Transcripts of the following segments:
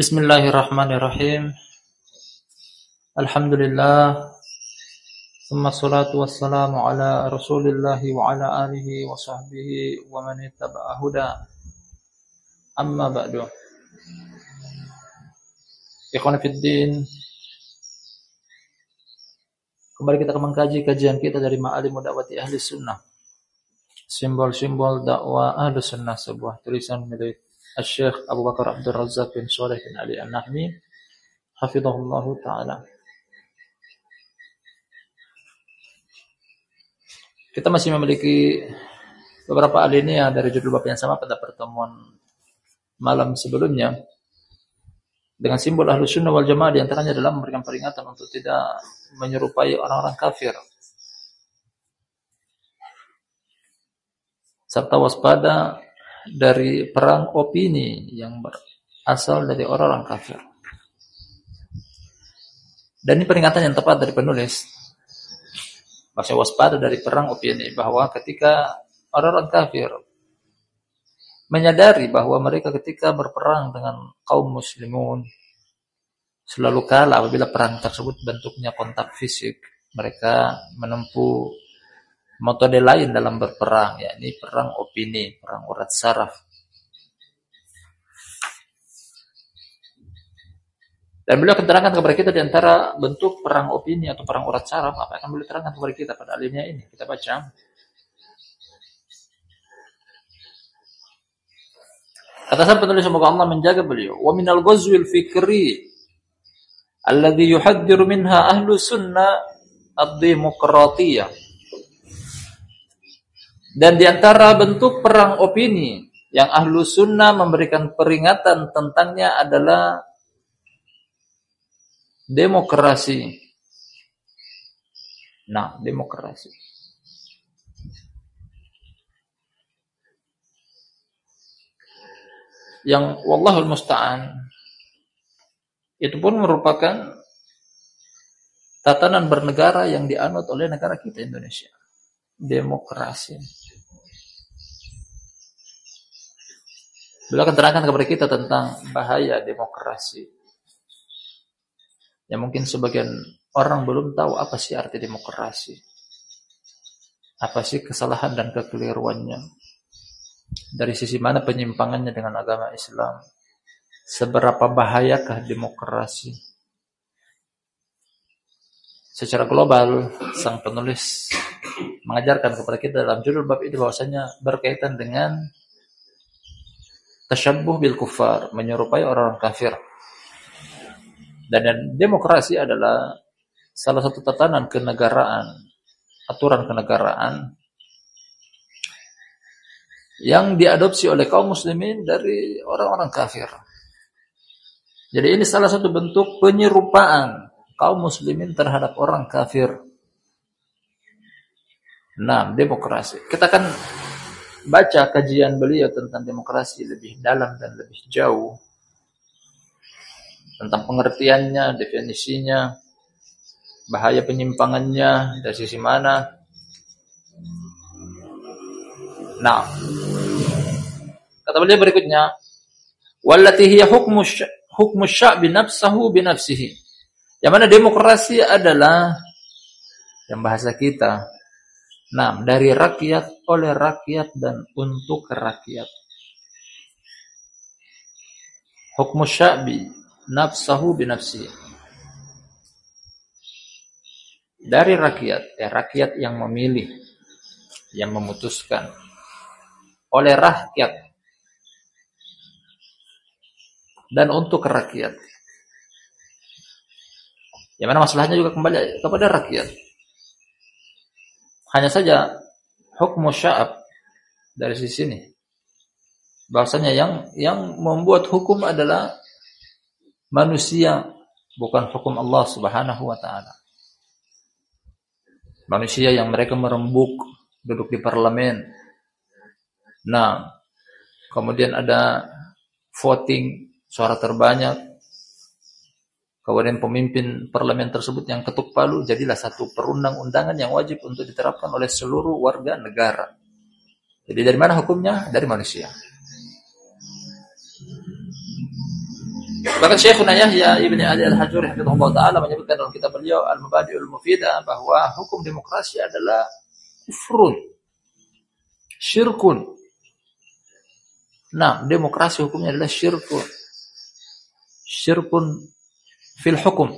Bismillahirrahmanirrahim. Alhamdulillah. Thumma salatu wassalamu ala rasulillahi wa ala alihi wa sahbihi wa man ittaba'a huda. Amma ba'du. Ikhwan Fiddin. Kembali kita mengkaji kajian kita dari Ma'alim Da'wati Ahli Sunnah. Simbol-simbol dakwah Ahli Sunnah sebuah tulisan milik Abu Bakar Abdul Razak bin bin Ali An-Nahmi hafizahullah taala. Kita masih memiliki beberapa alinea dari judul bab yang sama pada pertemuan malam sebelumnya. Dengan simbol ahlu sunnah wal jamaah di antaranya adalah memberikan peringatan untuk tidak menyerupai orang-orang kafir. Serta waspada dari perang opini yang berasal dari orang-orang kafir. Dan ini peringatan yang tepat dari penulis. Maksudnya waspada dari perang opini bahwa ketika orang-orang kafir menyadari bahwa mereka ketika berperang dengan kaum muslimun selalu kalah apabila perang tersebut bentuknya kontak fisik. Mereka menempuh metode lain dalam berperang, yakni perang opini, perang urat saraf. Dan beliau akan terangkan kepada kita di antara bentuk perang opini atau perang urat saraf apa akan beliau terangkan kepada kita pada alimnya ini. Kita baca. Kata penulis semoga Allah menjaga beliau. Wa minal ghazwil fikri alladhi yuhaddiru minha ahlu sunnah ad-demokratiyah dan di antara bentuk perang opini yang ahlu sunnah memberikan peringatan tentangnya adalah demokrasi. Nah, demokrasi. Yang wallahul musta'an itu pun merupakan tatanan bernegara yang dianut oleh negara kita Indonesia. Demokrasi. Beliau akan terangkan kepada kita tentang bahaya demokrasi. Ya mungkin sebagian orang belum tahu apa sih arti demokrasi. Apa sih kesalahan dan kekeliruannya. Dari sisi mana penyimpangannya dengan agama Islam. Seberapa bahayakah demokrasi. Secara global, sang penulis mengajarkan kepada kita dalam judul bab itu bahwasanya berkaitan dengan tasyabbuh bil kufar, menyerupai orang-orang kafir. Dan demokrasi adalah salah satu tatanan kenegaraan, aturan kenegaraan yang diadopsi oleh kaum muslimin dari orang-orang kafir. Jadi ini salah satu bentuk penyerupaan kaum muslimin terhadap orang kafir. Nah, demokrasi. Kita kan baca kajian beliau tentang demokrasi lebih dalam dan lebih jauh tentang pengertiannya, definisinya, bahaya penyimpangannya dari sisi mana. Nah, kata beliau berikutnya, wallati hiya hukmu hukmu sya'bi nafsahu bi nafsihi. Yang mana demokrasi adalah yang bahasa kita Nah, dari rakyat, oleh rakyat, dan untuk rakyat. Hukmu sya'bi, nafsahu binafsi. Dari rakyat, ya rakyat yang memilih, yang memutuskan. Oleh rakyat. Dan untuk rakyat. Yang mana masalahnya juga kembali kepada rakyat. Hanya saja hukum sya'ab dari sisi ini. Bahasanya yang yang membuat hukum adalah manusia, bukan hukum Allah Subhanahu wa taala. Manusia yang mereka merembuk duduk di parlemen. Nah, kemudian ada voting suara terbanyak Kemudian pemimpin parlemen tersebut yang ketuk palu jadilah satu perundang-undangan yang wajib untuk diterapkan oleh seluruh warga negara. Jadi dari mana hukumnya? Dari manusia. Bahkan Syekhuna Yahya Ibn Ali Al-Hajuri Hafizahullah Ta'ala menyebutkan dalam kitab beliau Al-Mubadi'ul Mufidah bahwa hukum demokrasi adalah kufrun, syirkun. Nah, demokrasi hukumnya adalah syirkun. Syirkun fil hukum.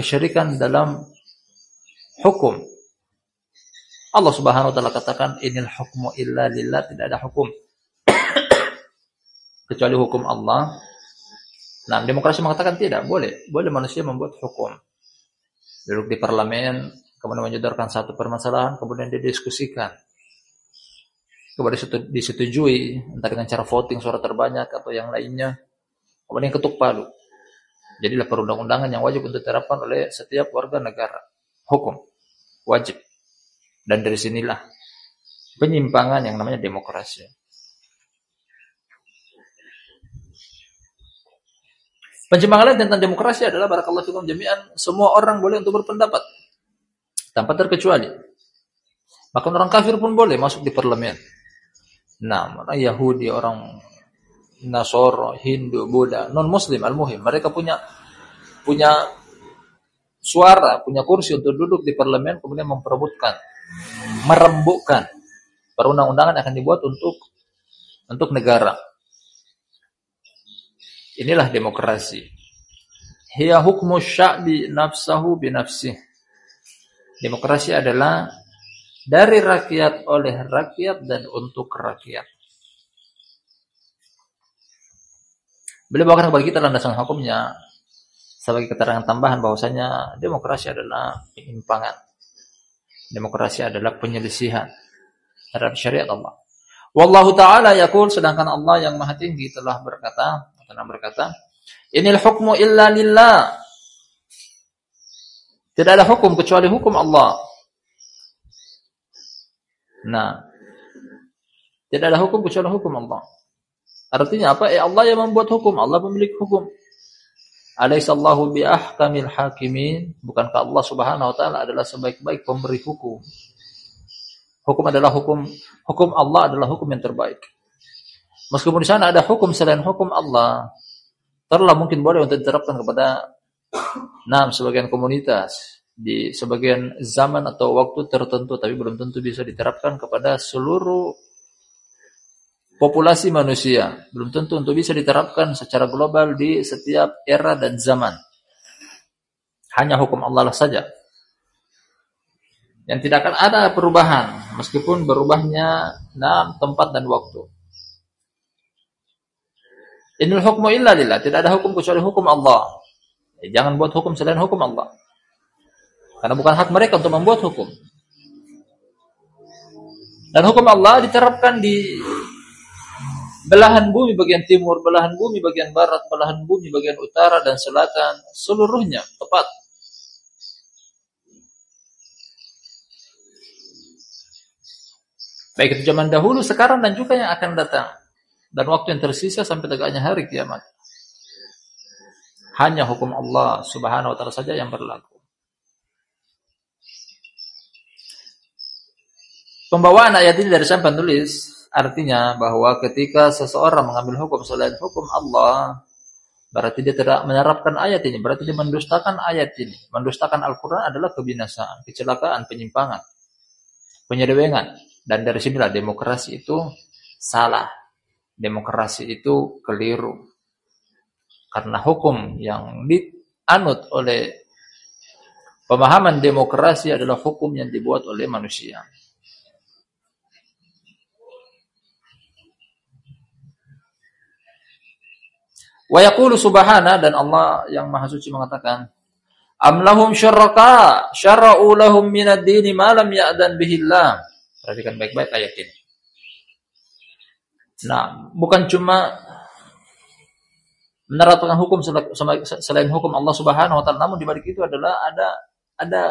Kesyirikan dalam hukum. Allah Subhanahu wa taala katakan inil hukmu illa lillah, tidak ada hukum kecuali hukum Allah Nah, demokrasi mengatakan tidak, boleh. Boleh manusia membuat hukum. Duduk di parlemen, kemudian menyodorkan satu permasalahan, kemudian didiskusikan. Kemudian disetujui, entah dengan cara voting suara terbanyak atau yang lainnya. Kemudian ketuk palu. Jadilah perundang-undangan yang wajib untuk diterapkan oleh setiap warga negara. Hukum. Wajib. Dan dari sinilah penyimpangan yang namanya demokrasi. Penyimpangan lain tentang demokrasi adalah barakallahu fikum jami'an semua orang boleh untuk berpendapat tanpa terkecuali. Bahkan orang kafir pun boleh masuk di parlemen. Nah, orang Yahudi, orang Nasoro, Hindu, Buddha, non Muslim, al-muhim, mereka punya punya suara, punya kursi untuk duduk di parlemen kemudian memperebutkan, merembukkan perundang-undangan akan dibuat untuk untuk negara. Inilah demokrasi. Hiya hukmu sya'bi nafsahu binafsih. Demokrasi adalah dari rakyat oleh rakyat dan untuk rakyat. Beliau bawakan kepada kita landasan hukumnya sebagai keterangan tambahan bahwasanya demokrasi adalah penyimpangan. Demokrasi adalah penyelisihan terhadap syariat Allah. Wallahu taala yaqul sedangkan Allah yang Maha Tinggi telah berkata Karena berkata, Inil hukmu illa lillah. Tidak ada hukum kecuali hukum Allah. Nah, tidak ada hukum kecuali hukum Allah. Artinya apa? Eh Allah yang membuat hukum, Allah pemilik hukum. Alaihissallahu biahkamil hakimin. Bukankah Allah Subhanahu wa taala adalah sebaik-baik pemberi hukum? Hukum adalah hukum hukum Allah adalah hukum yang terbaik. Meskipun di sana ada hukum selain hukum Allah, terlalu mungkin boleh untuk diterapkan kepada enam sebagian komunitas di sebagian zaman atau waktu tertentu, tapi belum tentu bisa diterapkan kepada seluruh populasi manusia. Belum tentu untuk bisa diterapkan secara global di setiap era dan zaman. Hanya hukum Allah lah saja. Yang tidak akan ada perubahan, meskipun berubahnya enam tempat dan waktu. Inul hukmu illa lillah. Tidak ada hukum kecuali hukum Allah. Eh, jangan buat hukum selain hukum Allah. Karena bukan hak mereka untuk membuat hukum. Dan hukum Allah diterapkan di belahan bumi bagian timur, belahan bumi bagian barat, belahan bumi bagian utara dan selatan, seluruhnya tepat. Baik itu zaman dahulu, sekarang dan juga yang akan datang dan waktu yang tersisa sampai tegaknya hari kiamat. Hanya hukum Allah Subhanahu wa taala saja yang berlaku. Pembawaan ayat ini dari sang penulis artinya bahwa ketika seseorang mengambil hukum selain hukum Allah, berarti dia tidak menerapkan ayat ini, berarti dia mendustakan ayat ini. Mendustakan Al-Qur'an adalah kebinasaan, kecelakaan, penyimpangan, penyelewengan. Dan dari sinilah demokrasi itu salah demokrasi itu keliru. Karena hukum yang dianut oleh pemahaman demokrasi adalah hukum yang dibuat oleh manusia. Wa yaqulu subhana dan Allah yang maha suci mengatakan Am lahum syaraka syara'u lahum minad dini ma lam ya'dan bihillah. Perhatikan baik-baik ayat ini. Nah, bukan cuma menerapkan hukum selain hukum Allah Subhanahu wa taala, namun di balik itu adalah ada ada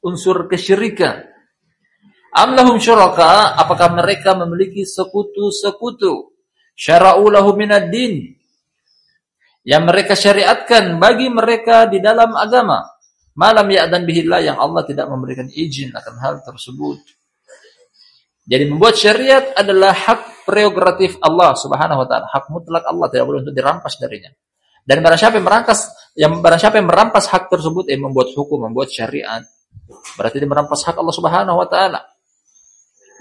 unsur kesyirikan. Am lahum syuraka? Apakah mereka memiliki sekutu-sekutu? Syara'u lahum minad din. Yang mereka syariatkan bagi mereka di dalam agama. Malam ya'dan bihillah yang Allah tidak memberikan izin akan hal tersebut. Jadi membuat syariat adalah hak prerogatif Allah Subhanahu wa taala, hak mutlak Allah tidak boleh untuk dirampas darinya. Dan barang siapa yang merampas yang barang siapa yang merampas hak tersebut yang membuat hukum, membuat syariat, berarti dia merampas hak Allah Subhanahu wa taala.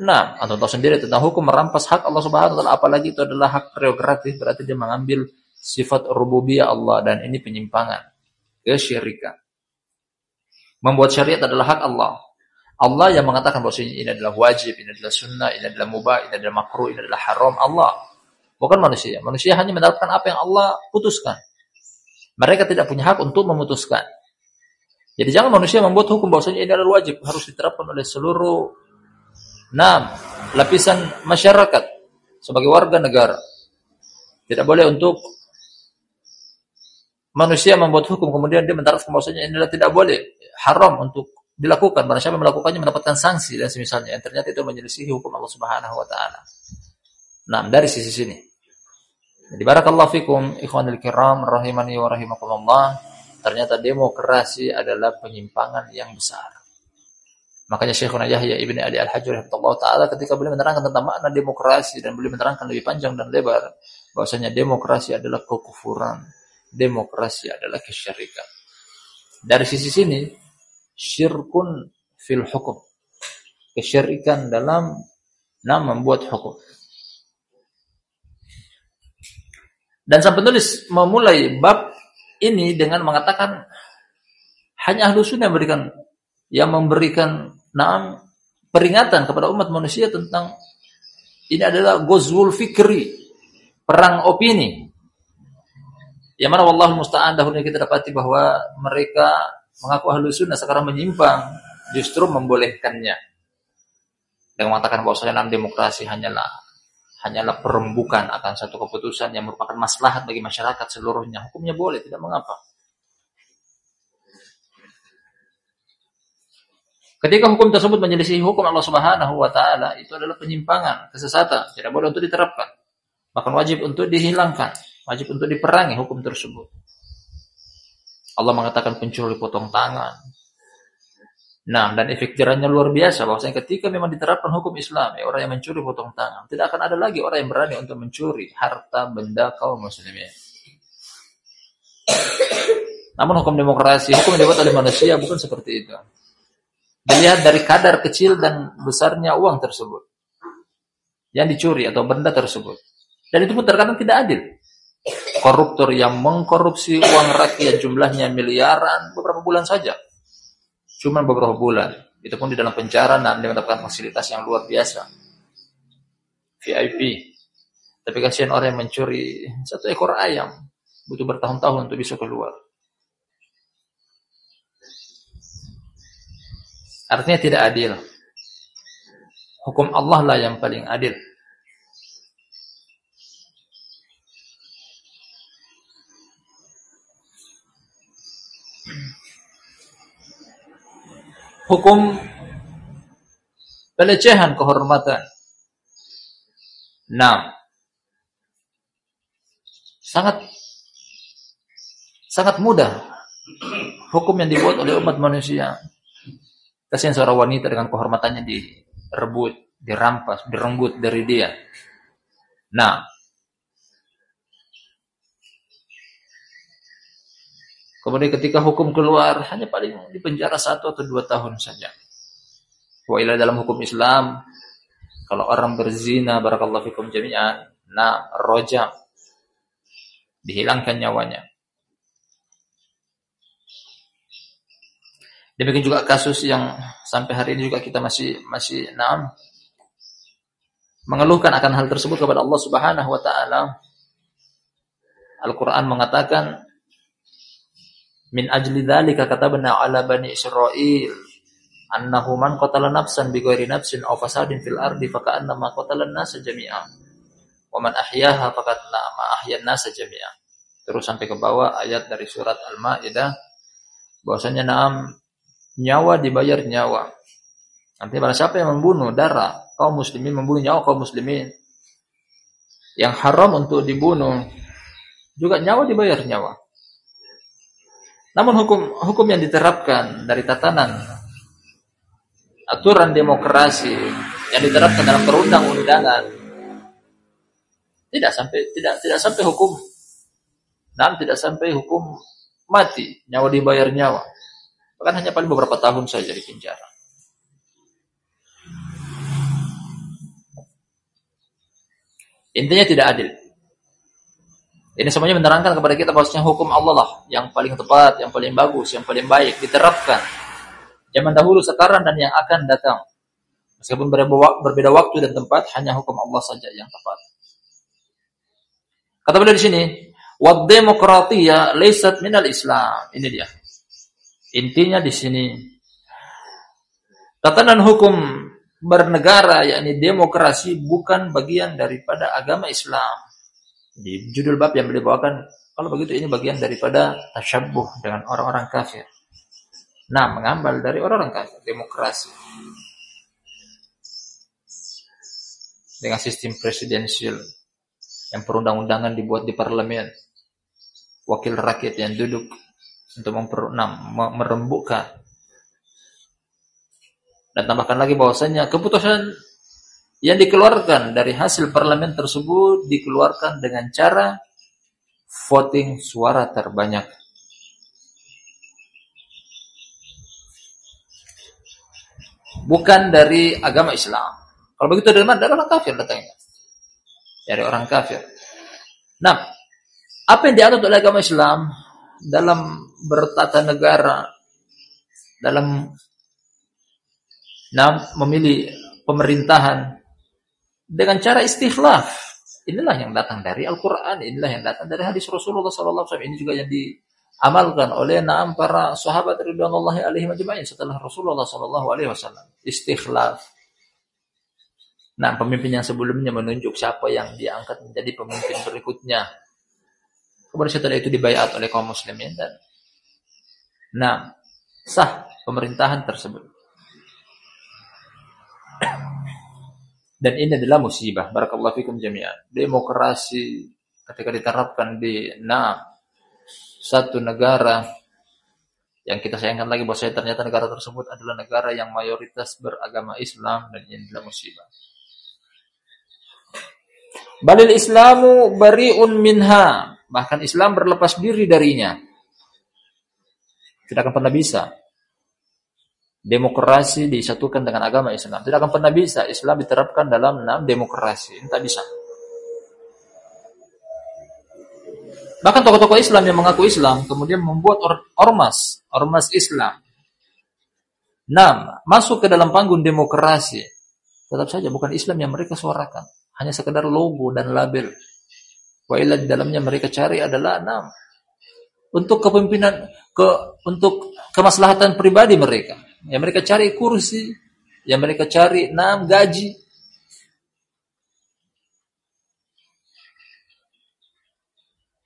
Nah, atau tahu sendiri tentang hukum merampas hak Allah Subhanahu wa taala apalagi itu adalah hak prerogatif berarti dia mengambil sifat rububiyah Allah dan ini penyimpangan kesyirikan. Membuat syariat adalah hak Allah. Allah yang mengatakan bahwa ini adalah wajib, ini adalah sunnah, ini adalah mubah, ini adalah makruh, ini adalah haram. Allah. Bukan manusia. Manusia hanya menerapkan apa yang Allah putuskan. Mereka tidak punya hak untuk memutuskan. Jadi jangan manusia membuat hukum bahwasanya ini adalah wajib harus diterapkan oleh seluruh enam lapisan masyarakat sebagai warga negara. Tidak boleh untuk manusia membuat hukum kemudian dia menerapkan bahwasanya ini tidak boleh haram untuk dilakukan. Barang siapa melakukannya mendapatkan sanksi dan semisalnya. Yang ternyata itu menyelisihi hukum Allah Subhanahu wa taala. Nah, dari sisi sini. Jadi barakallahu fikum ikhwanul kiram rahimani wa rahimakumullah. Ternyata demokrasi adalah penyimpangan yang besar. Makanya Syekhuna Yahya Ibn Ali Al-Hajr Allah taala ketika beliau menerangkan tentang makna demokrasi dan beliau menerangkan lebih panjang dan lebar bahwasanya demokrasi adalah kekufuran, demokrasi adalah kesyirikan. Dari sisi sini syirkun fil hukum. Kesyirikan dalam nama membuat hukum. Dan sang penulis memulai bab ini dengan mengatakan hanya ahlu sunnah memberikan yang memberikan naam peringatan kepada umat manusia tentang ini adalah gozul fikri, perang opini. Yang mana Allah musta'an dahulu kita dapati bahwa mereka mengaku ahlu sunnah sekarang menyimpang justru membolehkannya. Dengan mengatakan bahwasanya dalam demokrasi hanyalah hanyalah perembukan akan satu keputusan yang merupakan maslahat bagi masyarakat seluruhnya. Hukumnya boleh, tidak mengapa. Ketika hukum tersebut menyelisih hukum Allah Subhanahu wa taala, itu adalah penyimpangan, kesesatan, tidak boleh untuk diterapkan. Bahkan wajib untuk dihilangkan, wajib untuk diperangi hukum tersebut. Allah mengatakan pencuri potong tangan, Nah, dan efek jerahnya luar biasa bahwasanya ketika memang diterapkan hukum Islam, ya, orang yang mencuri potong tangan, tidak akan ada lagi orang yang berani untuk mencuri harta benda kaum muslimin. Namun hukum demokrasi, hukum yang dibuat oleh manusia bukan seperti itu. Dilihat dari kadar kecil dan besarnya uang tersebut yang dicuri atau benda tersebut. Dan itu pun terkadang tidak adil. Koruptor yang mengkorupsi uang rakyat jumlahnya miliaran beberapa bulan saja Cuma beberapa bulan. Itu pun di dalam penjara dan dia mendapatkan fasilitas yang luar biasa. VIP. Tapi kasihan orang yang mencuri satu ekor ayam. Butuh bertahun-tahun untuk bisa keluar. Artinya tidak adil. Hukum Allah lah yang paling adil. Hukum pelecehan kehormatan. Nah, sangat sangat mudah hukum yang dibuat oleh umat manusia. Kasihan seorang wanita dengan kehormatannya direbut, dirampas, direnggut dari dia. Nah, Kemudian ketika hukum keluar hanya paling di penjara satu atau dua tahun saja. Wa ila dalam hukum Islam kalau orang berzina barakallahu fikum jami'an, nah rojam dihilangkan nyawanya. Demikian juga kasus yang sampai hari ini juga kita masih masih naam mengeluhkan akan hal tersebut kepada Allah Subhanahu wa taala. Al-Qur'an mengatakan Min ajli dzalika katabna ala bani Israil annahu man qatala nafsan bighairi nafsin aw fasadin fil ardi faka'annama qatala an-nasa jami'a. Wa man ahyaha faqadna ahyan nasa jami'a. Terus sampai ke bawah ayat dari surat Al-Maidah bahwasanya naam nyawa dibayar nyawa. Nanti pada siapa yang membunuh darah kaum muslimin membunuh nyawa kaum muslimin yang haram untuk dibunuh juga nyawa dibayar nyawa. Namun hukum hukum yang diterapkan dari tatanan aturan demokrasi yang diterapkan dalam perundang-undangan tidak sampai tidak tidak sampai hukum Nah, tidak sampai hukum mati, nyawa dibayar nyawa. Bahkan hanya paling beberapa tahun saja di penjara. Intinya tidak adil. Ini semuanya menerangkan kepada kita bahwasanya hukum Allah lah yang paling tepat, yang paling bagus, yang paling baik diterapkan. Zaman dahulu, sekarang dan yang akan datang. Meskipun berbeda waktu dan tempat, hanya hukum Allah saja yang tepat. Kata beliau di sini, "Wad demokratiyah laysat minal Islam." Ini dia. Intinya di sini tatanan hukum bernegara yakni demokrasi bukan bagian daripada agama Islam. Di judul bab yang beliau kalau begitu ini bagian daripada tasyabuh dengan orang-orang kafir. Nah, mengambil dari orang-orang kafir demokrasi. Dengan sistem presidensial yang perundang-undangan dibuat di parlemen. Wakil rakyat yang duduk untuk memper, nah, merembukkan dan tambahkan lagi bahwasanya keputusan yang dikeluarkan dari hasil parlemen tersebut dikeluarkan dengan cara voting suara terbanyak. Bukan dari agama Islam. Kalau begitu dari mana? Dari orang kafir datangnya. Dari orang kafir. Nah, apa yang diatur oleh agama Islam dalam bertata negara, dalam nah, memilih pemerintahan dengan cara istikhlaf. Inilah yang datang dari Al-Quran, inilah yang datang dari hadis Rasulullah SAW. Ini juga yang diamalkan oleh naam para sahabat ridwanullahi alaihi majma'in setelah Rasulullah SAW. Istikhlaf. Nah, pemimpin yang sebelumnya menunjuk siapa yang diangkat menjadi pemimpin berikutnya. Kemudian setelah itu dibayat oleh kaum muslimin dan nah, sah pemerintahan tersebut. Dan ini adalah musibah. Barakallahu fikum jami'an. Demokrasi ketika diterapkan di enam satu negara yang kita sayangkan lagi bahwa ternyata negara tersebut adalah negara yang mayoritas beragama Islam dan ini adalah musibah. Balil Islamu bariun minha. Bahkan Islam berlepas diri darinya. Tidak akan pernah bisa demokrasi disatukan dengan agama Islam. Tidak akan pernah bisa Islam diterapkan dalam enam demokrasi. Tidak bisa. Bahkan tokoh-tokoh Islam yang mengaku Islam kemudian membuat or ormas, ormas Islam. Enam, masuk ke dalam panggung demokrasi. Tetap saja bukan Islam yang mereka suarakan. Hanya sekedar logo dan label. Wa di dalamnya mereka cari adalah enam. Untuk kepemimpinan, ke, untuk kemaslahatan pribadi mereka yang mereka cari kursi, yang mereka cari enam gaji.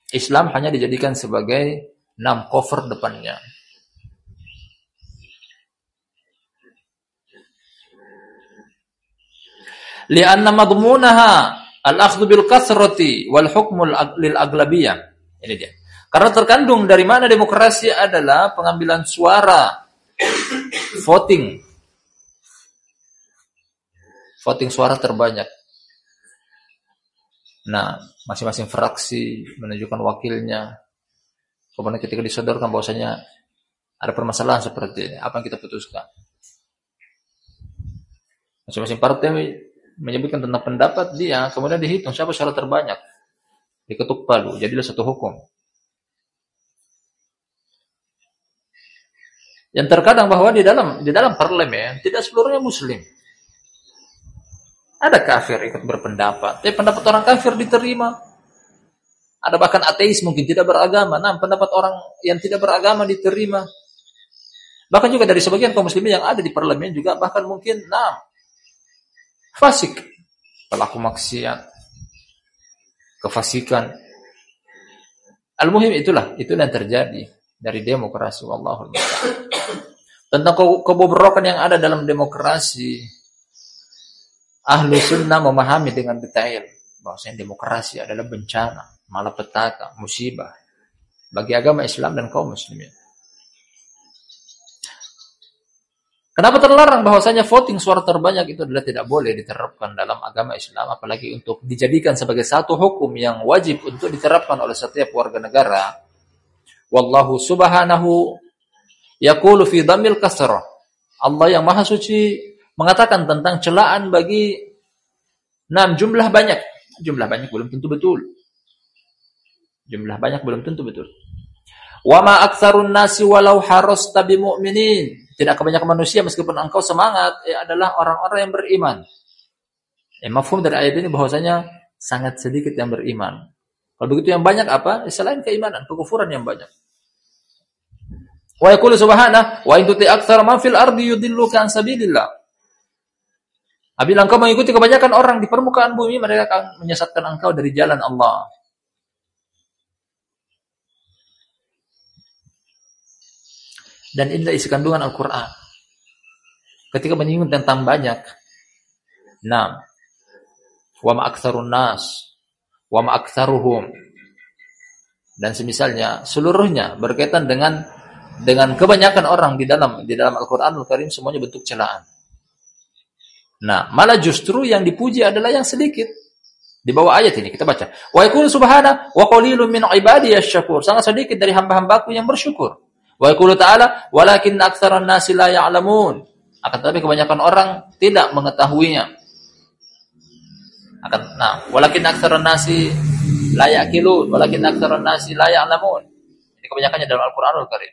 Islam hanya dijadikan sebagai enam cover depannya. Lianna madmunaha al-akhdhu bil kasrati wal hukmu lil aglabiyah. Ini dia. Karena terkandung dari mana demokrasi adalah pengambilan suara voting voting suara terbanyak. Nah, masing-masing fraksi menunjukkan wakilnya. Kemudian ketika disodorkan bahwasanya ada permasalahan seperti ini, apa yang kita putuskan? Masing-masing partai menyebutkan tentang pendapat dia, kemudian dihitung siapa suara terbanyak. Diketuk palu, jadilah satu hukum. Yang terkadang bahwa di dalam di dalam parlemen tidak seluruhnya muslim. Ada kafir ikut berpendapat, tapi pendapat orang kafir diterima. Ada bahkan ateis mungkin tidak beragama, nah pendapat orang yang tidak beragama diterima. Bahkan juga dari sebagian kaum muslimin yang ada di parlemen juga bahkan mungkin nah fasik, pelaku maksiat, kefasikan. Al-muhim itulah, itulah yang terjadi dari demokrasi wallahu tentang kebobrokan yang ada dalam demokrasi ahli sunnah memahami dengan detail bahwasanya demokrasi adalah bencana malapetaka musibah bagi agama Islam dan kaum muslimin Kenapa terlarang bahwasanya voting suara terbanyak itu adalah tidak boleh diterapkan dalam agama Islam apalagi untuk dijadikan sebagai satu hukum yang wajib untuk diterapkan oleh setiap warga negara. Wallahu subhanahu yaqulu fi dhammil kasrah. Allah yang Maha Suci mengatakan tentang celaan bagi enam jumlah banyak. Jumlah banyak belum tentu betul. Jumlah banyak belum tentu betul. Wa ma aktsarun nasi walau harasta bimu'minin. Tidak kebanyakan manusia meskipun engkau semangat ya adalah orang-orang yang beriman. Ya, mafhum dari ayat ini bahwasanya sangat sedikit yang beriman. Kalau begitu yang banyak apa? Ya, selain keimanan, kekufuran yang banyak. Wa yaqulu subhanahu wa in tuti aktsara ma fil ardi yudilluka an sabilillah. Apabila engkau mengikuti kebanyakan orang di permukaan bumi, mereka akan menyesatkan engkau dari jalan Allah. Dan inilah isi kandungan Al-Quran. Ketika menyinggung tentang banyak. Nah. Wa ma'aktsarun nas. Wa ma'aktsaruhum. Dan semisalnya seluruhnya berkaitan dengan dengan kebanyakan orang di dalam di dalam Al-Qur'anul Karim semuanya bentuk celaan. Nah, malah justru yang dipuji adalah yang sedikit. Di bawah ayat ini kita baca. Wa yaqulu subhana wa qalilun min ibadiyasy syakur. Sangat sedikit dari hamba-hambaku yang bersyukur. Wa yaqulu ta'ala walakin aktsaran nasi la ya'lamun. Akan tetapi kebanyakan orang tidak mengetahuinya. Akan nah, walakin aktsaran nasi la yaqilun, walakin aktsaran nasi la ya'lamun. Ini kebanyakannya dalam Al-Qur'anul Karim.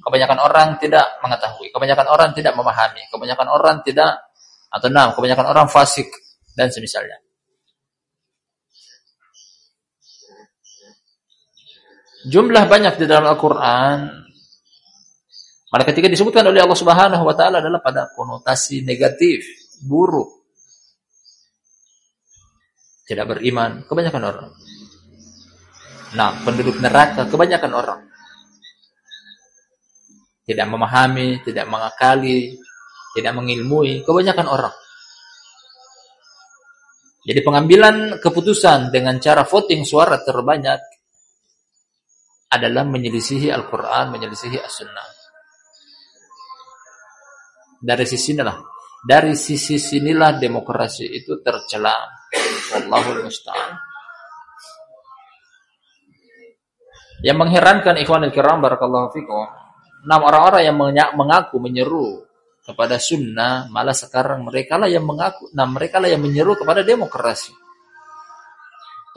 Kebanyakan orang tidak mengetahui, kebanyakan orang tidak memahami, kebanyakan orang tidak atau enam, kebanyakan orang fasik dan semisalnya. Jumlah banyak di dalam Al-Quran maka ketika disebutkan oleh Allah Subhanahu wa taala adalah pada konotasi negatif, buruk. Tidak beriman kebanyakan orang. Nah, penduduk neraka kebanyakan orang. Tidak memahami, tidak mengakali, tidak mengilmui kebanyakan orang. Jadi pengambilan keputusan dengan cara voting suara terbanyak adalah menyelisihi Al-Quran, menyelisihi As-Sunnah. Dari sisi inilah, dari sisi sinilah demokrasi itu tercela. Wallahul musta'an. Yang mengherankan ikhwanul kiram barakallahu fikum, enam orang-orang yang mengaku menyeru kepada sunnah, malah sekarang mereka lah yang mengaku, nah mereka lah yang menyeru kepada demokrasi.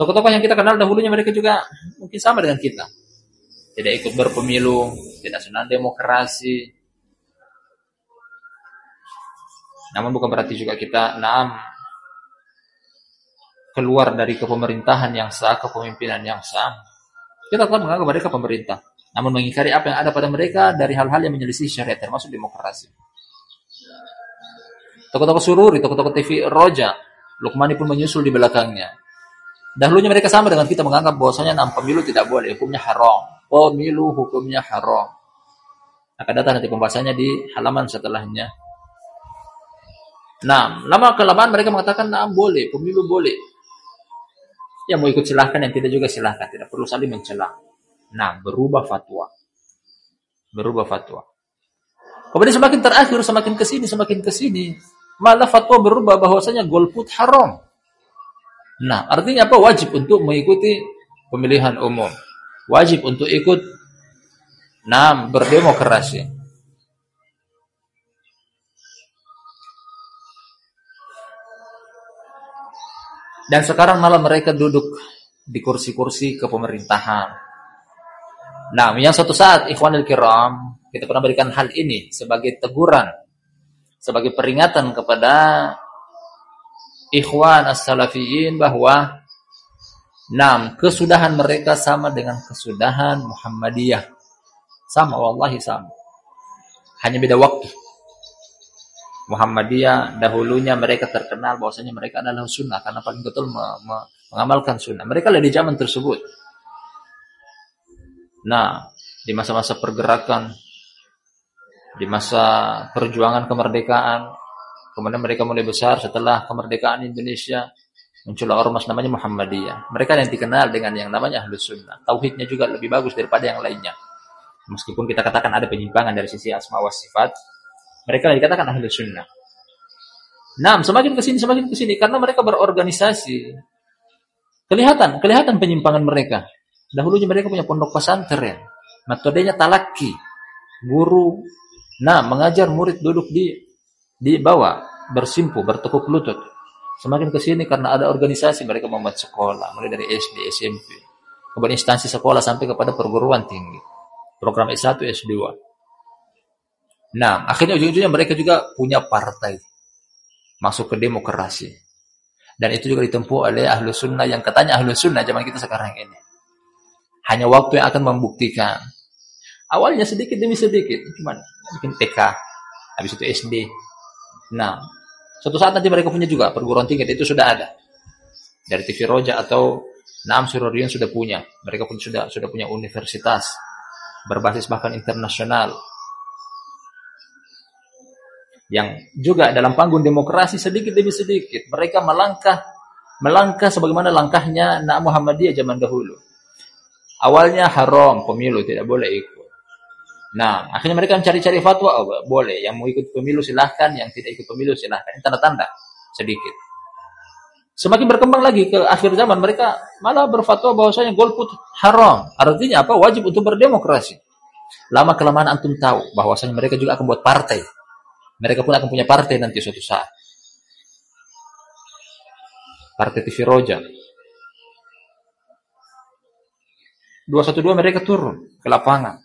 Tokoh-tokoh yang kita kenal dahulunya mereka juga mungkin sama dengan kita. Tidak ikut berpemilu, tidak senang demokrasi, Namun bukan berarti juga kita naam keluar dari kepemerintahan yang sah, kepemimpinan yang sah. Kita tetap menganggap mereka pemerintah. Namun mengingkari apa yang ada pada mereka dari hal-hal yang menyelisih syariat termasuk demokrasi. Tokoh-tokoh sururi, tokoh-tokoh TV Roja, Lukmani pun menyusul di belakangnya. Dahulunya mereka sama dengan kita menganggap bahwasanya nam pemilu tidak boleh, hukumnya haram. Pemilu hukumnya haram. Akan datang nanti pembahasannya di halaman setelahnya. Nah, lama kelamaan mereka mengatakan, nah boleh, pemilu boleh. Yang mau ikut silahkan, yang tidak juga silahkan. Tidak perlu saling mencela. Nah, berubah fatwa. Berubah fatwa. Kemudian semakin terakhir, semakin ke sini, semakin ke sini, malah fatwa berubah bahwasanya golput haram. Nah, artinya apa? Wajib untuk mengikuti pemilihan umum. Wajib untuk ikut nah, berdemokrasi. Dan sekarang malah mereka duduk di kursi-kursi kepemerintahan. Nah, yang suatu saat ikhwanul kiram, kita pernah berikan hal ini sebagai teguran, sebagai peringatan kepada ikhwan as-salafiyin bahwa Nam, kesudahan mereka sama dengan kesudahan Muhammadiyah. Sama, wallahi sama. Hanya beda waktu. Muhammadiyah dahulunya mereka terkenal bahwasanya mereka adalah sunnah karena paling betul mengamalkan sunnah. Mereka di zaman tersebut. Nah, di masa-masa pergerakan, di masa perjuangan kemerdekaan, kemudian mereka mulai besar setelah kemerdekaan Indonesia, muncullah ormas namanya Muhammadiyah. Mereka yang dikenal dengan yang namanya Ahlus Sunnah. Tauhidnya juga lebih bagus daripada yang lainnya. Meskipun kita katakan ada penyimpangan dari sisi asma wa sifat, Mereka dikatakan ahli sunnah. Nah, semakin ke sini semakin ke sini karena mereka berorganisasi. Kelihatan, kelihatan penyimpangan mereka. Dahulunya mereka punya pondok pesantren. Metodenya talaki. Guru nah mengajar murid duduk di di bawah, bersimpu, bertekuk lutut. Semakin ke sini karena ada organisasi mereka membuat sekolah, mulai dari SD, SMP, kemudian instansi sekolah sampai kepada perguruan tinggi. Program S1, S2. Nah, akhirnya ujung-ujungnya mereka juga punya partai masuk ke demokrasi. Dan itu juga ditempuh oleh ahlu sunnah yang katanya ahlu sunnah zaman kita sekarang ini. Hanya waktu yang akan membuktikan. Awalnya sedikit demi sedikit, cuman bikin TK, habis itu SD. Nah, suatu saat nanti mereka punya juga perguruan tinggi itu sudah ada. Dari TV Roja atau Naam Surorion sudah punya. Mereka pun sudah sudah punya universitas berbasis bahkan internasional yang juga dalam panggung demokrasi sedikit demi sedikit mereka melangkah melangkah sebagaimana langkahnya Nak Muhammadiyah zaman dahulu. Awalnya haram pemilu tidak boleh ikut. Nah, akhirnya mereka mencari-cari fatwa, oh, boleh. Yang mau ikut pemilu silahkan, yang tidak ikut pemilu silahkan. Tanda-tanda sedikit. Semakin berkembang lagi ke akhir zaman mereka malah berfatwa bahwasanya golput haram. Artinya apa? Wajib untuk berdemokrasi. Lama kelamaan antum tahu bahwasanya mereka juga akan buat partai mereka pun akan punya partai nanti suatu saat. Partai TV Roja. 212 mereka turun ke lapangan.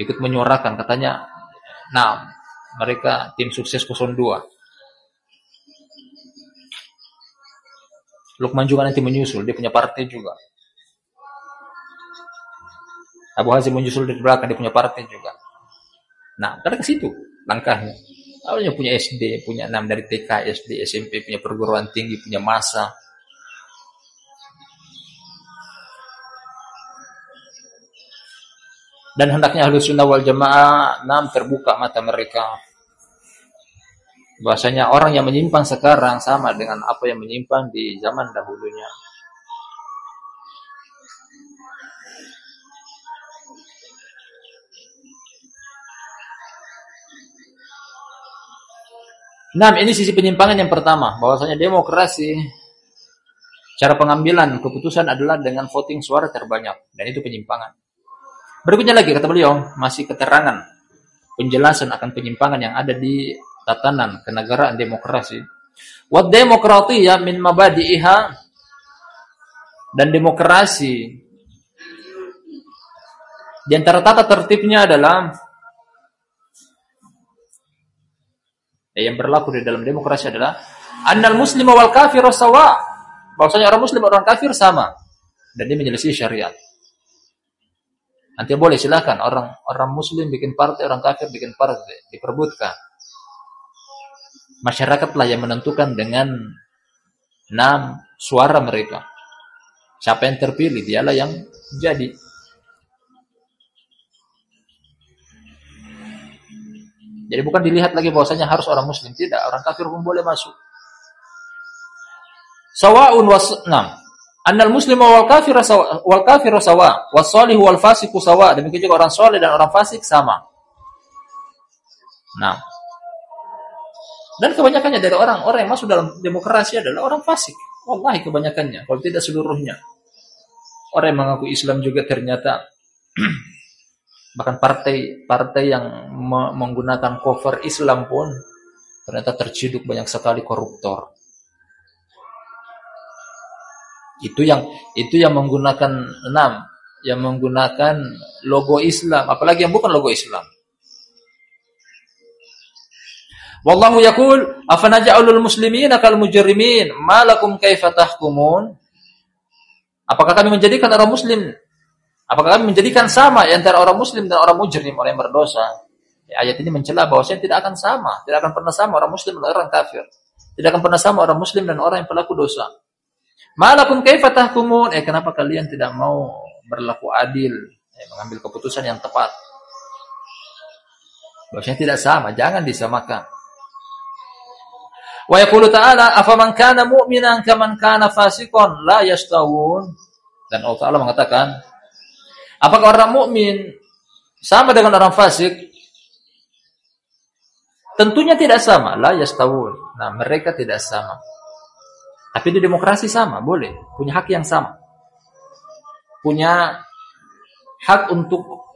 Ikut menyuarakan katanya, nah mereka tim sukses 02. Lukman juga nanti menyusul, dia punya partai juga. Abu Hazim menyusul dari belakang, dia punya partai juga. Nah, karena ke situ langkahnya. Awalnya punya SD, punya enam dari TK, SD, SMP, punya perguruan tinggi, punya masa. Dan hendaknya ahlu sunnah wal jamaah enam terbuka mata mereka. Bahasanya orang yang menyimpang sekarang sama dengan apa yang menyimpang di zaman dahulunya. Nah, ini sisi penyimpangan yang pertama, bahwasanya demokrasi cara pengambilan keputusan adalah dengan voting suara terbanyak. Dan itu penyimpangan. Berikutnya lagi kata beliau, masih keterangan. Penjelasan akan penyimpangan yang ada di tatanan kenegaraan demokrasi. Wa ya min mabadi'iha. Dan demokrasi. Di antara tata tertibnya adalah yang berlaku di dalam demokrasi adalah annal muslim wal kafir sawa. Bahwasanya orang muslim orang kafir sama dan dia menyelisih syariat. Nanti boleh silakan orang orang muslim bikin partai, orang kafir bikin partai, diperbutkan. Masyarakatlah yang menentukan dengan enam suara mereka. Siapa yang terpilih, dialah yang jadi. Jadi bukan dilihat lagi bahwasanya harus orang muslim, tidak, orang kafir pun boleh masuk. Sawa'un was nam. Annal muslim wal kafir sawa wal kafir sawa, was salih wal fasiq sawa. Demikian juga orang saleh dan orang fasik sama. Nah. Dan kebanyakannya dari orang-orang yang masuk dalam demokrasi adalah orang fasik. Wallahi kebanyakannya, kalau tidak seluruhnya. Orang yang mengaku Islam juga ternyata bahkan partai-partai yang menggunakan cover Islam pun ternyata terciduk banyak sekali koruptor. Itu yang itu yang menggunakan enam, yang menggunakan logo Islam, apalagi yang bukan logo Islam. Wallahu yaqul afanaja'alul muslimina kal mujrimin malakum kaifa tahkumun Apakah kami menjadikan orang muslim Apakah kami menjadikan sama antara orang muslim dan orang mujrim, orang yang berdosa? Ya, ayat ini mencela bahwa saya tidak akan sama, tidak akan pernah sama orang muslim dan orang kafir. Tidak akan pernah sama orang muslim dan orang yang pelaku dosa. Malakum kaifa tahkumun? Eh kenapa kalian tidak mau berlaku adil, eh, mengambil keputusan yang tepat? Bahwasanya tidak sama, jangan disamakan. Wa yaqulu ta'ala afaman kana mu'minan kaman kana fasiqan la yastawun. Dan Allah Ta'ala mengatakan Apakah orang mukmin sama dengan orang fasik? Tentunya tidak sama, la yastawun. Nah, mereka tidak sama. Tapi di demokrasi sama, boleh. Punya hak yang sama. Punya hak untuk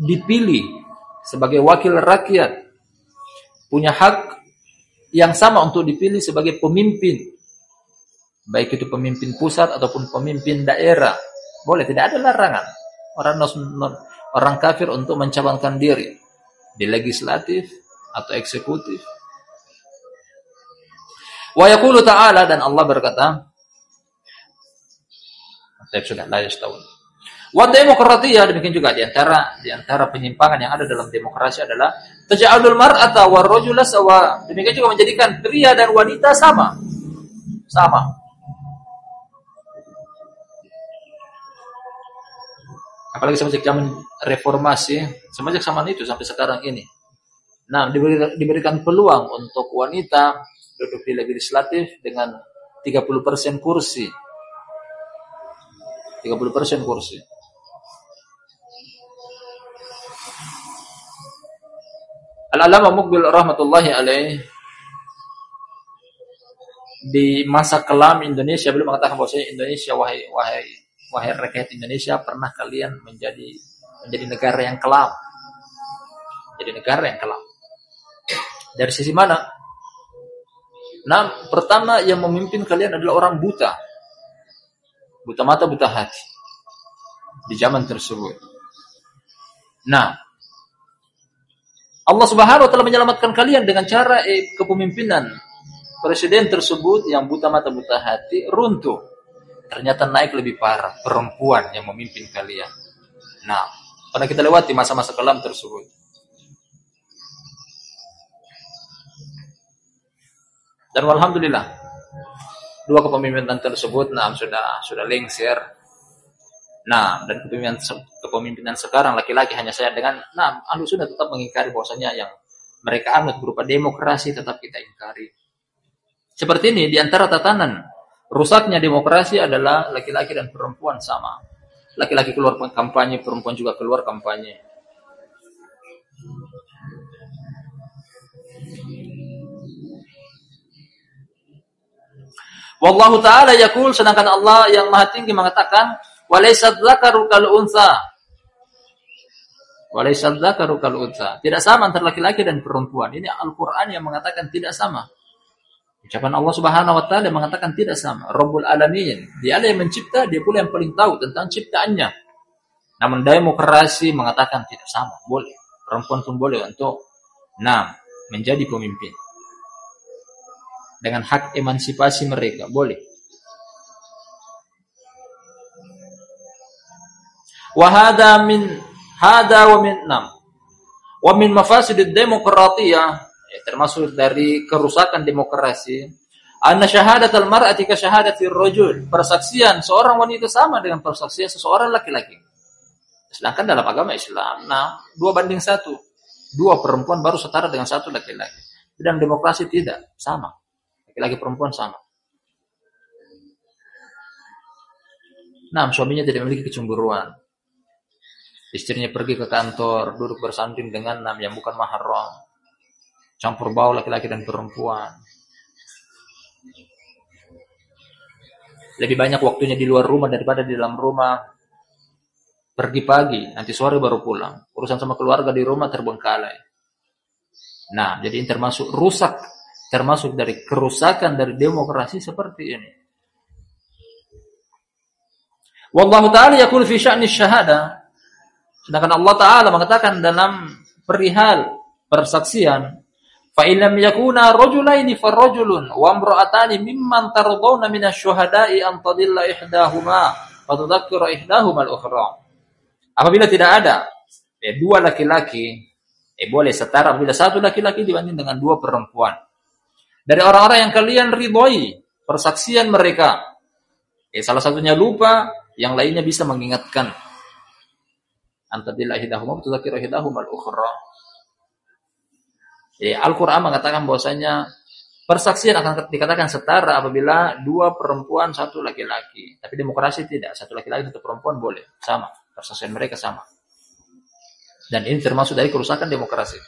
dipilih sebagai wakil rakyat. Punya hak yang sama untuk dipilih sebagai pemimpin. Baik itu pemimpin pusat ataupun pemimpin daerah. Boleh, tidak ada larangan. Orang orang kafir untuk mencalonkan diri di legislatif atau eksekutif. Wa yaqulu ta'ala dan Allah berkata, sudah la yastawun. Wa demokratiyah demikian juga di antara di antara penyimpangan yang ada dalam demokrasi adalah taj'alul mar'ata war rajula sawa. Demikian juga menjadikan pria dan wanita sama. Sama. Apalagi semenjak zaman reformasi, semenjak zaman itu sampai sekarang ini. Nah, diberikan, diberikan peluang untuk wanita duduk di legislatif dengan 30% kursi. 30% kursi. Al-Alama Mukbil rahmatullahi alaih di masa kelam Indonesia belum mengatakan bahwa Indonesia wahai wahai wahai rakyat Indonesia pernah kalian menjadi menjadi negara yang kelam. Jadi negara yang kelam. Dari sisi mana? Nah, pertama yang memimpin kalian adalah orang buta. Buta mata, buta hati. Di zaman tersebut. Nah, Allah Subhanahu wa taala menyelamatkan kalian dengan cara eh, kepemimpinan presiden tersebut yang buta mata buta hati runtuh. Ternyata naik lebih parah perempuan yang memimpin kalian. Nah, karena kita lewati masa-masa kelam tersebut. Dan alhamdulillah dua kepemimpinan tersebut nah sudah sudah lengser Nah, dan kepemimpinan kepemimpinan sekarang laki-laki hanya saya dengan nah ahlu sudah tetap mengingkari bahwasanya yang mereka anut berupa demokrasi tetap kita ingkari. Seperti ini di antara tatanan rusaknya demokrasi adalah laki-laki dan perempuan sama. Laki-laki keluar kampanye, perempuan juga keluar kampanye. Wallahu taala yakul sedangkan Allah yang Maha Tinggi mengatakan Walaysat dzakaru kal unsa. Walaysat dzakaru kal unsa. Tidak sama antara laki-laki dan perempuan. Ini Al-Qur'an yang mengatakan tidak sama. Ucapan Allah Subhanahu wa taala mengatakan tidak sama. Rabbul alamin. Dia yang mencipta, dia pula yang paling tahu tentang ciptaannya. Namun demokrasi mengatakan tidak sama, boleh. Perempuan pun boleh untuk enam menjadi pemimpin. Dengan hak emansipasi mereka, boleh. Wa hadha min hadha wa min nam. Wa min mafasidid demokratiyah ya, termasuk dari kerusakan demokrasi. Anna syahadat al-mar'ati ka syahadati persaksian seorang wanita sama dengan persaksian seseorang laki-laki. Sedangkan dalam agama Islam nah dua banding satu. Dua perempuan baru setara dengan satu laki-laki. Dalam demokrasi tidak sama. Laki-laki perempuan sama. Nah suaminya tidak memiliki kecemburuan. Istrinya pergi ke kantor, duduk bersanding dengan enam yang bukan mahram. Campur bau laki-laki dan perempuan. Lebih banyak waktunya di luar rumah daripada di dalam rumah. Pergi pagi, nanti sore baru pulang. Urusan sama keluarga di rumah terbengkalai. Nah, jadi ini termasuk rusak. Termasuk dari kerusakan dari demokrasi seperti ini. Wallahu ta'ala yakul fi sya'ni syahada Sedangkan Allah Ta'ala mengatakan dalam perihal persaksian, Fa in lam yakuna rajulaini farrajulun wa imra'atani mimman tardawna minasy-syuhada'i an tadilla ihdahuma fa tudzakkira ihdahuma al-ukhra. Apabila tidak ada ya dua laki-laki, eh boleh setara apabila satu laki-laki dibanding dengan dua perempuan. Dari orang-orang yang kalian ridhoi persaksian mereka. Eh salah satunya lupa, yang lainnya bisa mengingatkan. Antadilla ihdahuma fa tudzakkira ihdahuma al-ukhra. Jadi Al-Qur'an mengatakan bahwasanya persaksian akan dikatakan setara apabila dua perempuan satu laki-laki. Tapi demokrasi tidak, satu laki-laki satu perempuan boleh, sama. Persaksian mereka sama. Dan ini termasuk dari kerusakan demokrasi.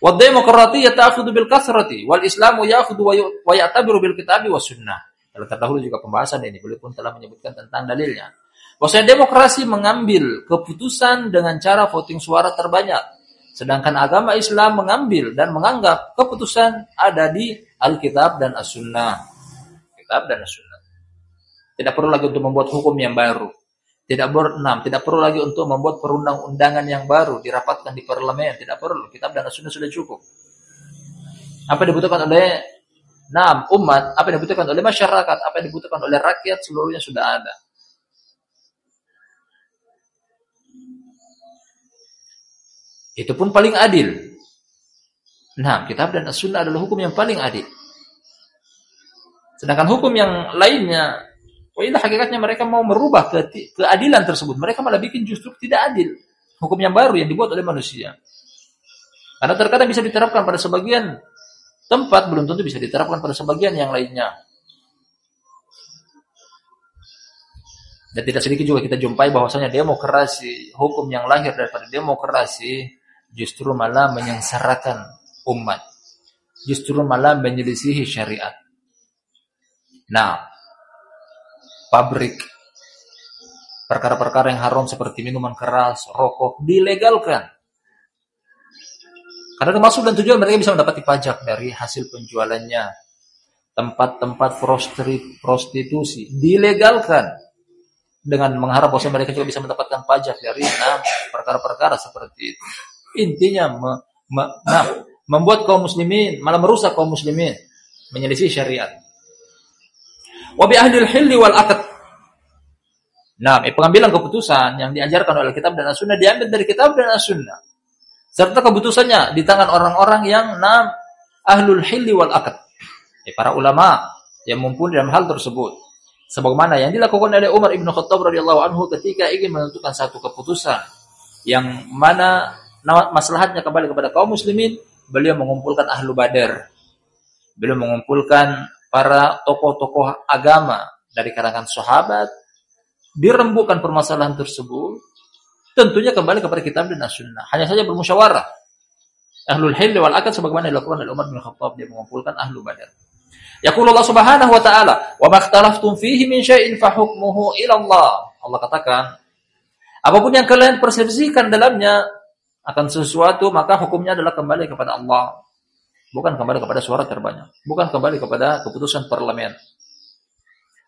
Wa demokratiyah ta'khudhu bil kasrati wal Islamu ya'khudhu wa ya'tabiru bil kitabi was sunnah. Kalau terdahulu juga pembahasan ini, beliau pun telah menyebutkan tentang dalilnya. Bahwasanya demokrasi mengambil keputusan dengan cara voting suara terbanyak. Sedangkan agama Islam mengambil dan menganggap keputusan ada di Alkitab dan As-Sunnah. Kitab dan As-Sunnah. Tidak perlu lagi untuk membuat hukum yang baru. Tidak berenam, tidak perlu lagi untuk membuat perundang-undangan yang baru dirapatkan di parlemen, tidak perlu. Kitab dan sunnah sudah cukup. Apa yang dibutuhkan oleh enam umat, apa yang dibutuhkan oleh masyarakat, apa yang dibutuhkan oleh rakyat seluruhnya sudah ada. Itu pun paling adil. Nah, kitab dan sunnah adalah hukum yang paling adil. Sedangkan hukum yang lainnya Oh ini hakikatnya mereka mau merubah ke keadilan tersebut. Mereka malah bikin justru tidak adil. Hukum yang baru yang dibuat oleh manusia. Karena terkadang bisa diterapkan pada sebagian tempat, belum tentu bisa diterapkan pada sebagian yang lainnya. Dan tidak sedikit juga kita jumpai bahwasanya demokrasi, hukum yang lahir daripada demokrasi justru malah menyengsarakan umat. Justru malah menyelisihi syariat. Nah, pabrik, perkara-perkara yang haram seperti minuman keras, rokok, dilegalkan. Karena termasuk dan tujuan mereka bisa mendapati pajak dari hasil penjualannya. Tempat-tempat prostitusi dilegalkan dengan mengharap bahwa mereka juga bisa mendapatkan pajak dari enam perkara-perkara seperti itu. Intinya me, me, nah, membuat kaum muslimin malah merusak kaum muslimin menyelisih syariat wa bi ahlil hilli wal aqd. Nah, pengambilan keputusan yang diajarkan oleh kitab dan as-sunnah diambil dari kitab dan as-sunnah. Serta keputusannya di tangan orang-orang yang nam ahlul hilli wal aqd. Eh, para ulama yang mumpuni dalam hal tersebut. Sebagaimana yang dilakukan oleh Umar Ibn Khattab radhiyallahu anhu ketika ingin menentukan satu keputusan yang mana maslahatnya kembali kepada kaum muslimin, beliau mengumpulkan ahlu badar. Beliau mengumpulkan para tokoh-tokoh agama dari kalangan sahabat dirembukan permasalahan tersebut tentunya kembali kepada kitab dan sunnah. Hanya saja bermusyawarah. Ahlul hil wal akad sebagaimana dilakukan oleh Umar bin Khattab dia mengumpulkan ahlu badar. Yaqulu Allah Subhanahu wa taala wa ma ikhtalaftum fihi min syai'in fa hukmuhu Allah. Katakan apa pun yang kalian perselisihkan dalamnya akan sesuatu maka hukumnya adalah kembali kepada Allah Bukan kembali kepada suara terbanyak. Bukan kembali kepada keputusan parlemen.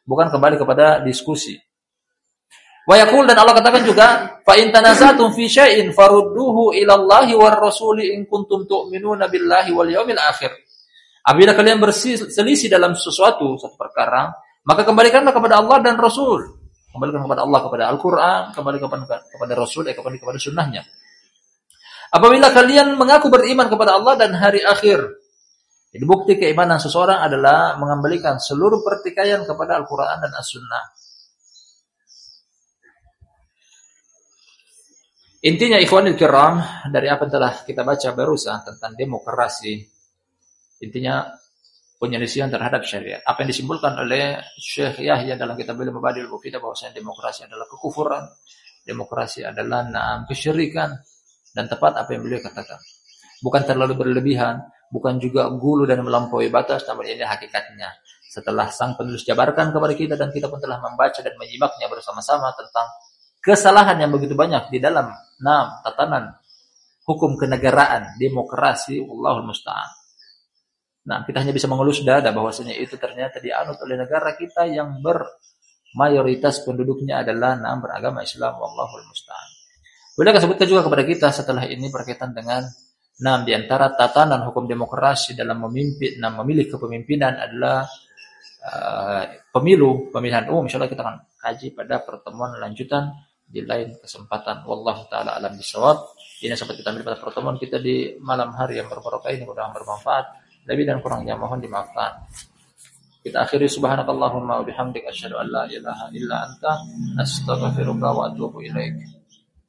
Bukan kembali kepada diskusi. Wa yaqul dan Allah katakan juga, fa in tanazatum fi syai'in farudduhu ila Allahi war rasuli in kuntum tu'minuna billahi wal yawmil akhir. Apabila kalian berselisih dalam sesuatu, satu perkara, maka kembalikanlah kepada Allah dan Rasul. Kembalikan kepada Allah, kepada Al-Quran, kembali kepada, kepada Rasul, eh, kepada sunnahnya. Apabila kalian mengaku beriman kepada Allah dan hari akhir. Jadi bukti keimanan seseorang adalah mengembalikan seluruh pertikaian kepada Al-Quran dan As-Sunnah. Intinya ikhwanil kiram dari apa yang telah kita baca barusan tentang demokrasi. Intinya penyelesaian terhadap syariat. Apa yang disimpulkan oleh Syekh Yahya dalam kitab beliau Mubadil Mufidah bahwasanya demokrasi adalah kekufuran, demokrasi adalah naam kesyirikan, dan tepat apa yang beliau katakan. Bukan terlalu berlebihan, bukan juga gulu dan melampaui batas, namun ini hakikatnya. Setelah sang penulis jabarkan kepada kita dan kita pun telah membaca dan menyimaknya bersama-sama tentang kesalahan yang begitu banyak di dalam enam tatanan hukum kenegaraan, demokrasi, Allahul Musta'an. Nah, kita hanya bisa mengelus dada bahwasanya itu ternyata dianut oleh negara kita yang bermayoritas penduduknya adalah enam beragama Islam, Allahul Musta'an. Akan sebutkan juga kepada kita setelah ini berkaitan dengan enam di antara tatanan hukum demokrasi dalam memimpin, enam memilih kepemimpinan adalah uh, pemilu, pemilihan umum. Insyaallah kita akan kaji pada pertemuan lanjutan di lain kesempatan. Wallahu taala alam bisawab. Ini sempat kita ambil pada pertemuan kita di malam hari yang berbarokah ini mudah bermanfaat. Lebih dan kurangnya mohon dimaafkan. Kita akhiri subhanakallahumma wa bihamdika asyhadu an la ilaha illa anta astaghfiruka wa atubu ilaik.